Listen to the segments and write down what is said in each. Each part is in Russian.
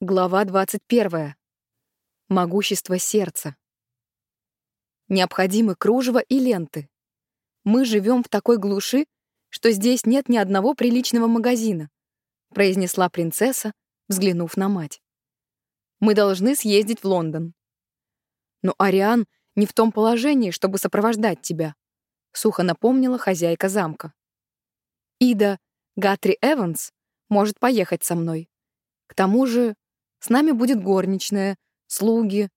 Глава 21. Могущество сердца. Необходимы кружево и ленты. Мы живем в такой глуши, что здесь нет ни одного приличного магазина, произнесла принцесса, взглянув на мать. Мы должны съездить в Лондон. Но Ариан не в том положении, чтобы сопровождать тебя, сухо напомнила хозяйка замка. Ида Гатри Эванс может поехать со мной. К тому же с нами будет горничная, слуги.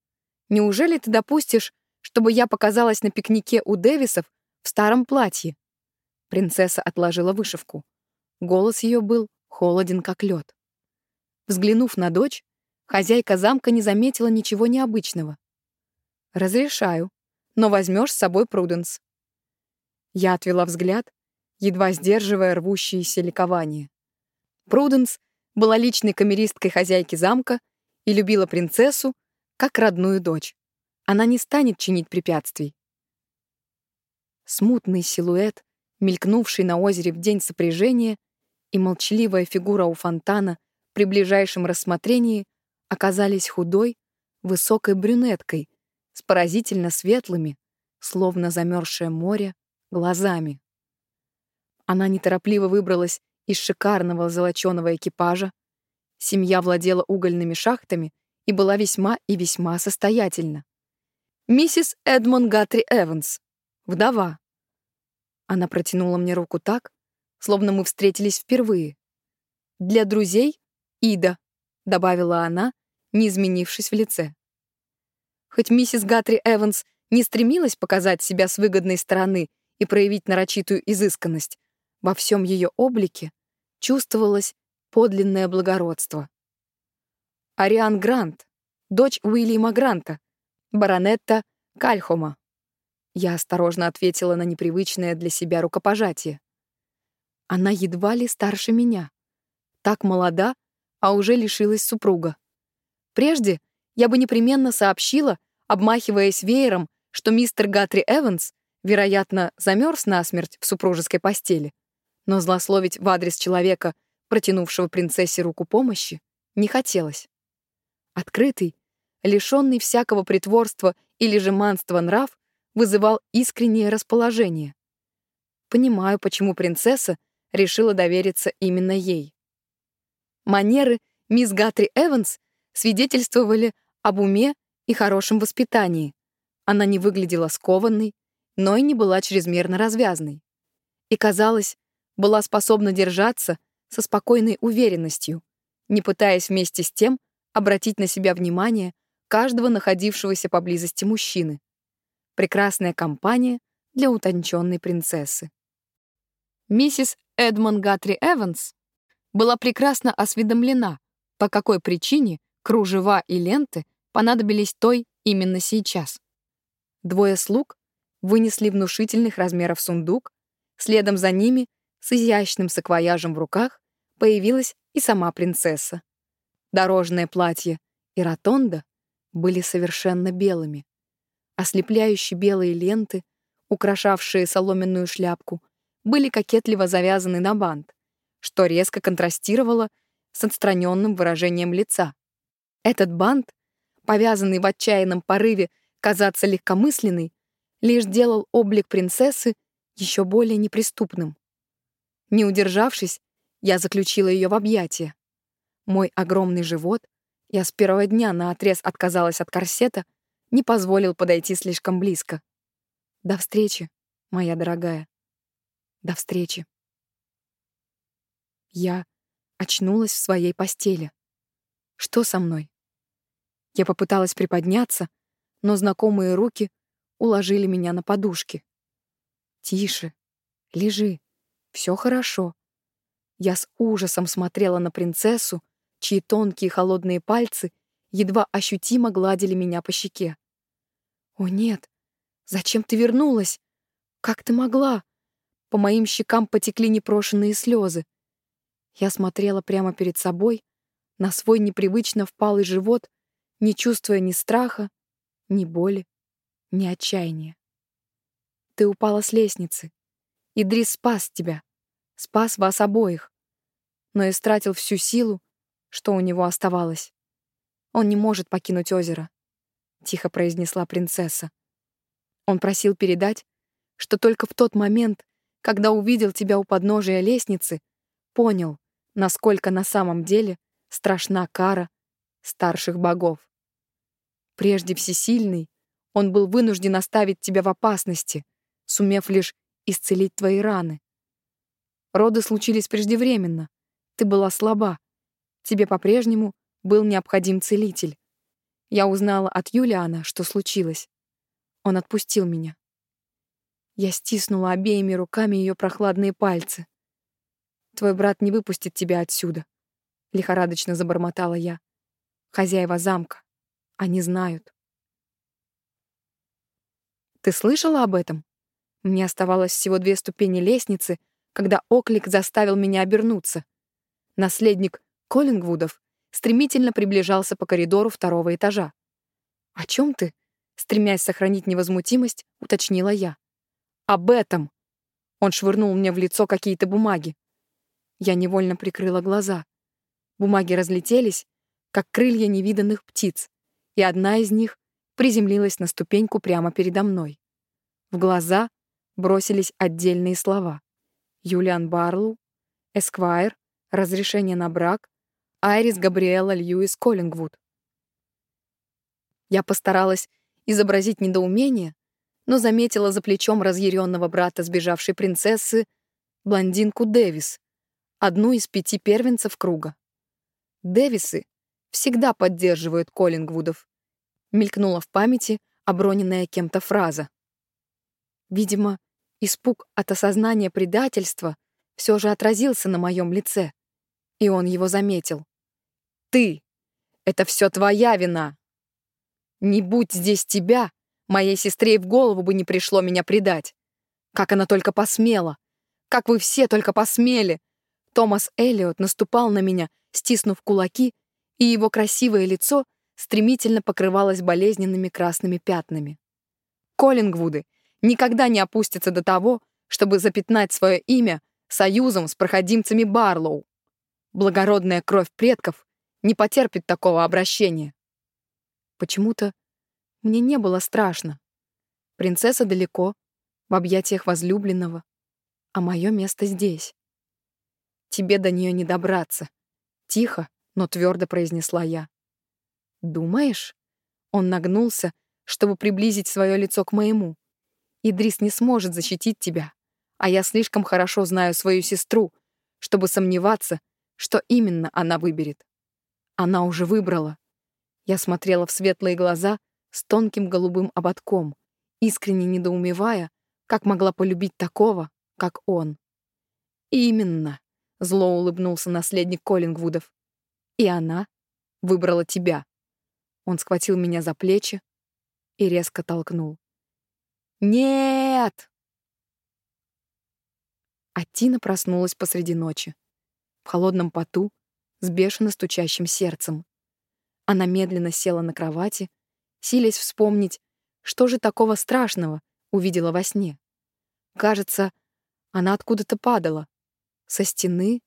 Неужели ты допустишь, чтобы я показалась на пикнике у Дэвисов в старом платье?» Принцесса отложила вышивку. Голос ее был холоден, как лед. Взглянув на дочь, хозяйка замка не заметила ничего необычного. «Разрешаю, но возьмешь с собой Пруденс». Я отвела взгляд, едва сдерживая рвущееся ликование. Пруденс была личной камеристкой хозяйки замка и любила принцессу как родную дочь. Она не станет чинить препятствий. Смутный силуэт, мелькнувший на озере в день сопряжения, и молчаливая фигура у фонтана при ближайшем рассмотрении оказались худой, высокой брюнеткой с поразительно светлыми, словно замерзшее море, глазами. Она неторопливо выбралась из шикарного золоченого экипажа. Семья владела угольными шахтами и была весьма и весьма состоятельна. Миссис Эдмон Гатри Эванс, вдова. Она протянула мне руку так, словно мы встретились впервые. «Для друзей — Ида», — добавила она, не изменившись в лице. Хоть миссис Гатри Эванс не стремилась показать себя с выгодной стороны и проявить нарочитую изысканность, во всем ее облике чувствовалось подлинное благородство. Ариан Грант, дочь Уильяма Гранта, баронетта Кальхома. Я осторожно ответила на непривычное для себя рукопожатие. Она едва ли старше меня. Так молода, а уже лишилась супруга. Прежде я бы непременно сообщила, обмахиваясь веером, что мистер Гатри Эванс, вероятно, замерз насмерть в супружеской постели, но злословить в адрес человека, протянувшего принцессе руку помощи, не хотелось. Открытый, лишенный всякого притворства или жеманства нрав, вызывал искреннее расположение. Понимаю, почему принцесса решила довериться именно ей. Манеры мисс Гатри Эванс свидетельствовали об уме и хорошем воспитании. Она не выглядела скованной, но и не была чрезмерно развязной. И казалось, была способна держаться со спокойной уверенностью, не пытаясь вместе с тем обратить на себя внимание каждого находившегося поблизости мужчины. Прекрасная компания для утонченной принцессы. Миссис Эдмон Гатри Эванс была прекрасно осведомлена, по какой причине кружева и ленты понадобились той именно сейчас. Двое слуг вынесли внушительных размеров сундук, следом за ними с изящным саквояжем в руках появилась и сама принцесса. Дорожное платье и ротонда были совершенно белыми. Ослепляющие белые ленты, украшавшие соломенную шляпку, были кокетливо завязаны на бант, что резко контрастировало с отстраненным выражением лица. Этот бант, повязанный в отчаянном порыве казаться легкомысленной, лишь делал облик принцессы еще более неприступным. Не удержавшись, я заключила ее в объятия. Мой огромный живот, я с первого дня наотрез отказалась от корсета, не позволил подойти слишком близко. До встречи, моя дорогая. До встречи. Я очнулась в своей постели. Что со мной? Я попыталась приподняться, но знакомые руки уложили меня на подушки. «Тише, лежи», все хорошо. Я с ужасом смотрела на принцессу, чьи тонкие холодные пальцы едва ощутимо гладили меня по щеке. «О нет! Зачем ты вернулась? Как ты могла?» По моим щекам потекли непрошенные слезы. Я смотрела прямо перед собой, на свой непривычно впалый живот, не чувствуя ни страха, ни боли, ни отчаяния. Ты упала с лестницы. Идрис спас тебя, спас вас обоих, но истратил всю силу, что у него оставалось. Он не может покинуть озеро», — тихо произнесла принцесса. Он просил передать, что только в тот момент, когда увидел тебя у подножия лестницы, понял, насколько на самом деле страшна кара старших богов. Прежде всесильный, он был вынужден оставить тебя в опасности, сумев лишь исцелить твои раны. Роды случились преждевременно, ты была слаба, тебе по-прежнему был необходим целитель. Я узнала от Юлиана, что случилось. Он отпустил меня. Я стиснула обеими руками ее прохладные пальцы. «Твой брат не выпустит тебя отсюда», — лихорадочно забормотала я. «Хозяева замка. Они знают». «Ты слышала об этом?» Мне оставалось всего две ступени лестницы, когда оклик заставил меня обернуться. Наследник Коллингвудов стремительно приближался по коридору второго этажа. «О чем ты?» — стремясь сохранить невозмутимость, уточнила я. «Об этом!» Он швырнул мне в лицо какие-то бумаги. Я невольно прикрыла глаза. Бумаги разлетелись, как крылья невиданных птиц, и одна из них приземлилась на ступеньку прямо передо мной. В глаза бросились отдельные слова. Юлиан Барлоу, Эсквайр, разрешение на брак, Айрис Габриэла Льюис Коллингвуд. Я постаралась изобразить недоумение, но заметила за плечом разъяренного брата сбежавшей принцессы блондинку Дэвис, одну из пяти первенцев круга. Дэвисы всегда поддерживают Коллингвудов. Мелькнула в памяти оброненная кем-то фраза. Видимо, испуг от осознания предательства все же отразился на моем лице, и он его заметил. «Ты! Это все твоя вина! Не будь здесь тебя, моей сестре и в голову бы не пришло меня предать. Как она только посмела! Как вы все только посмели! Томас Эллиот наступал на меня, стиснув кулаки, и его красивое лицо стремительно покрывалось болезненными красными пятнами. Коллингвуды никогда не опустятся до того, чтобы запятнать свое имя союзом с проходимцами Барлоу. Благородная кровь предков не потерпит такого обращения. Почему-то мне не было страшно. Принцесса далеко, в объятиях возлюбленного, а мое место здесь. Тебе до нее не добраться. Тихо, но твердо произнесла я. Думаешь? Он нагнулся, чтобы приблизить свое лицо к моему. Идрис не сможет защитить тебя, а я слишком хорошо знаю свою сестру, чтобы сомневаться, что именно она выберет. Она уже выбрала. Я смотрела в светлые глаза с тонким голубым ободком, искренне недоумевая, как могла полюбить такого, как он. Именно. Зло улыбнулся наследник Коллингвудов. И она выбрала тебя. Он схватил меня за плечи и резко толкнул. «Нет!» А Тина проснулась посреди ночи, в холодном поту, с бешено стучащим сердцем. Она медленно села на кровати, силясь вспомнить, что же такого страшного увидела во сне. Кажется, она откуда-то падала, со стены?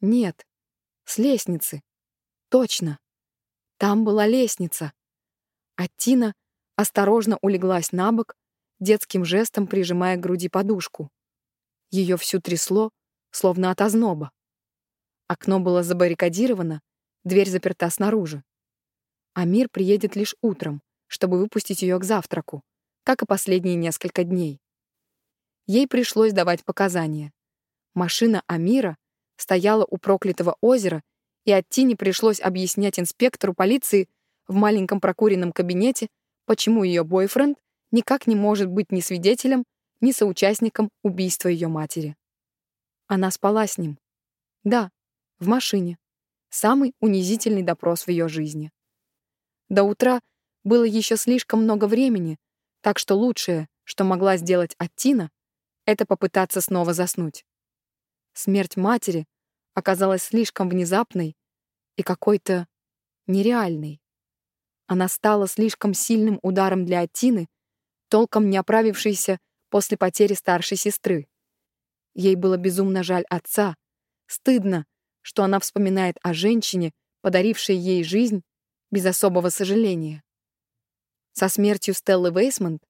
Нет. С лестницы. Точно. Там была лестница. А Тина осторожно улеглась на бок, детским жестом прижимая к груди подушку. Ее всю трясло, словно от озноба. Окно было забаррикадировано, дверь заперта снаружи. Амир приедет лишь утром, чтобы выпустить ее к завтраку, как и последние несколько дней. Ей пришлось давать показания. Машина Амира стояла у проклятого озера, и от Тини пришлось объяснять инспектору полиции в маленьком прокуренном кабинете, почему ее бойфренд никак не может быть ни свидетелем, ни соучастником убийства ее матери. Она спала с ним. Да, в машине. Самый унизительный допрос в ее жизни. До утра было еще слишком много времени, так что лучшее, что могла сделать Аттина, это попытаться снова заснуть. Смерть матери оказалась слишком внезапной и какой-то нереальной. Она стала слишком сильным ударом для Атины, толком не оправившейся после потери старшей сестры. Ей было безумно жаль отца, стыдно, что она вспоминает о женщине, подарившей ей жизнь, без особого сожаления. Со смертью Стеллы Вейсмонт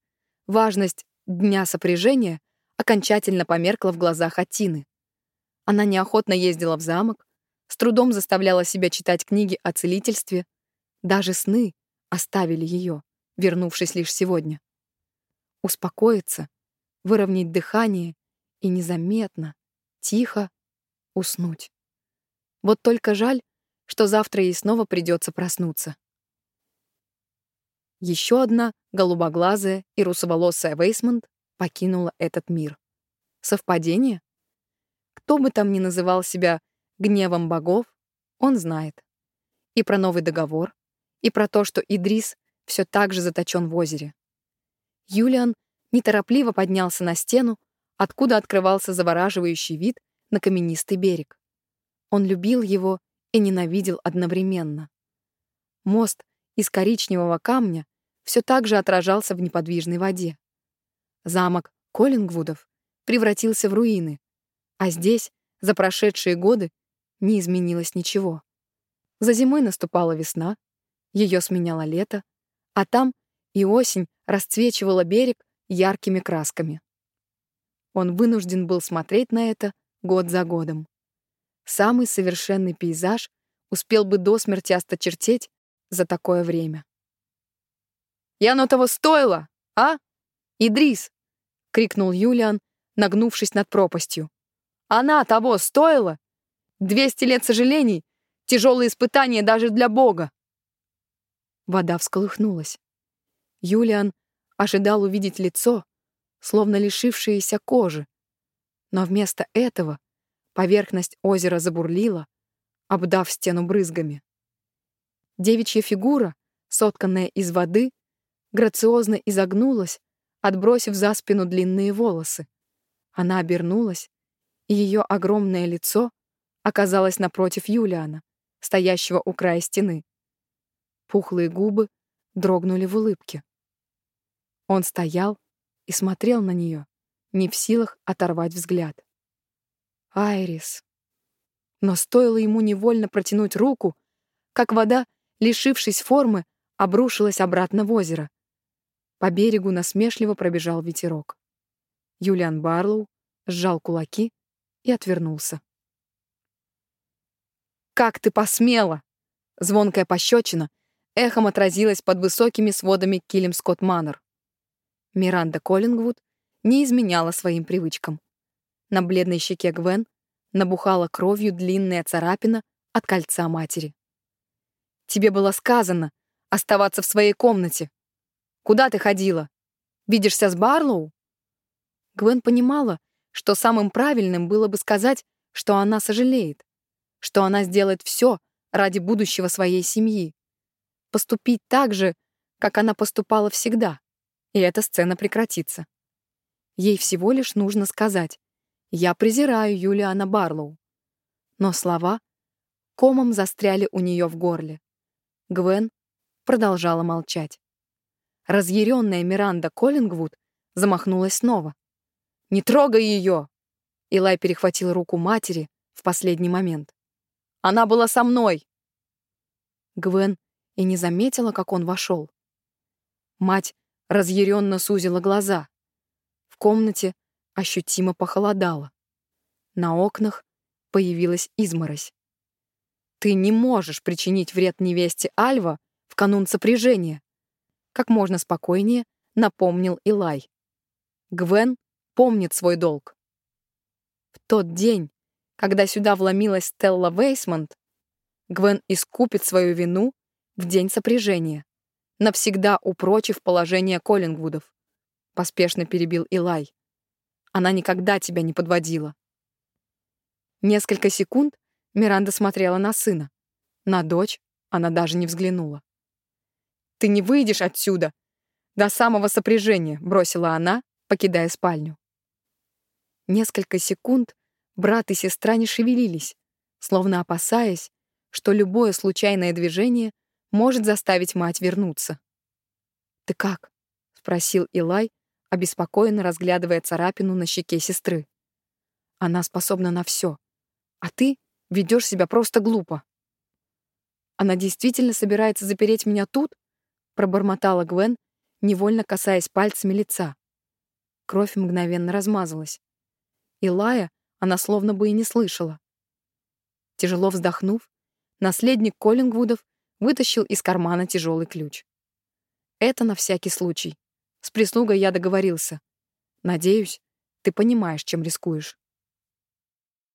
важность дня сопряжения окончательно померкла в глазах Атины. Она неохотно ездила в замок, с трудом заставляла себя читать книги о целительстве, даже сны оставили ее, вернувшись лишь сегодня. Успокоиться, выровнять дыхание и незаметно, тихо уснуть. Вот только жаль, что завтра ей снова придется проснуться. Еще одна голубоглазая и русоволосая Вейсмонт покинула этот мир. Совпадение? Кто бы там ни называл себя гневом богов, он знает. И про новый договор, и про то, что Идрис все так же заточен в озере. Юлиан неторопливо поднялся на стену, откуда открывался завораживающий вид на каменистый берег. Он любил его и ненавидел одновременно. Мост из коричневого камня все так же отражался в неподвижной воде. Замок Коллингвудов превратился в руины, а здесь за прошедшие годы не изменилось ничего. За зимой наступала весна, ее сменяло лето, а там и осень расцвечивала берег яркими красками. Он вынужден был смотреть на это год за годом. Самый совершенный пейзаж успел бы до смерти осточертеть за такое время. «И оно того стоило, а? Идрис!» — крикнул Юлиан, нагнувшись над пропастью. «Она того стоила? Двести лет сожалений, тяжелые испытания даже для Бога!» Вода всколыхнулась. Юлиан ожидал увидеть лицо, словно лишившееся кожи. Но вместо этого поверхность озера забурлила, обдав стену брызгами. Девичья фигура, сотканная из воды, грациозно изогнулась, отбросив за спину длинные волосы. Она обернулась, и ее огромное лицо оказалось напротив Юлиана, стоящего у края стены. Пухлые губы дрогнули в улыбке. Он стоял и смотрел на нее, не в силах оторвать взгляд. Айрис. Но стоило ему невольно протянуть руку, как вода, лишившись формы, обрушилась обратно в озеро. По берегу насмешливо пробежал ветерок. Юлиан Барлоу сжал кулаки и отвернулся. «Как ты посмела!» Звонкая пощечина эхом отразилась под высокими сводами Килим Скотт Маннер. Миранда Коллингвуд не изменяла своим привычкам. На бледной щеке Гвен набухала кровью длинная царапина от кольца матери. «Тебе было сказано оставаться в своей комнате. Куда ты ходила? Видишься с Барлоу?» Гвен понимала, что самым правильным было бы сказать, что она сожалеет, что она сделает все ради будущего своей семьи. Поступить так же, как она поступала всегда и эта сцена прекратится. Ей всего лишь нужно сказать «Я презираю Юлиана Барлоу». Но слова комом застряли у нее в горле. Гвен продолжала молчать. Разъяренная Миранда Коллингвуд замахнулась снова. «Не трогай ее!» Илай перехватил руку матери в последний момент. «Она была со мной!» Гвен и не заметила, как он вошел. Мать разъяренно сузила глаза. В комнате ощутимо похолодало. На окнах появилась изморозь. «Ты не можешь причинить вред невесте Альва в канун сопряжения», как можно спокойнее напомнил Илай. Гвен помнит свой долг. В тот день, когда сюда вломилась Стелла Вейсмонт, Гвен искупит свою вину в день сопряжения навсегда упрочив положение Коллингвудов. Поспешно перебил Илай. Она никогда тебя не подводила. Несколько секунд Миранда смотрела на сына. На дочь она даже не взглянула. «Ты не выйдешь отсюда!» «До самого сопряжения», — бросила она, покидая спальню. Несколько секунд брат и сестра не шевелились, словно опасаясь, что любое случайное движение может заставить мать вернуться. «Ты как?» — спросил Илай, обеспокоенно разглядывая царапину на щеке сестры. «Она способна на все, а ты ведешь себя просто глупо». Она действительно собирается запереть меня тут? Пробормотала Гвен, невольно касаясь пальцами лица. Кровь мгновенно размазалась. Илая она словно бы и не слышала. Тяжело вздохнув, наследник Коллингвудов вытащил из кармана тяжелый ключ. Это на всякий случай. С прислугой я договорился. Надеюсь, ты понимаешь, чем рискуешь.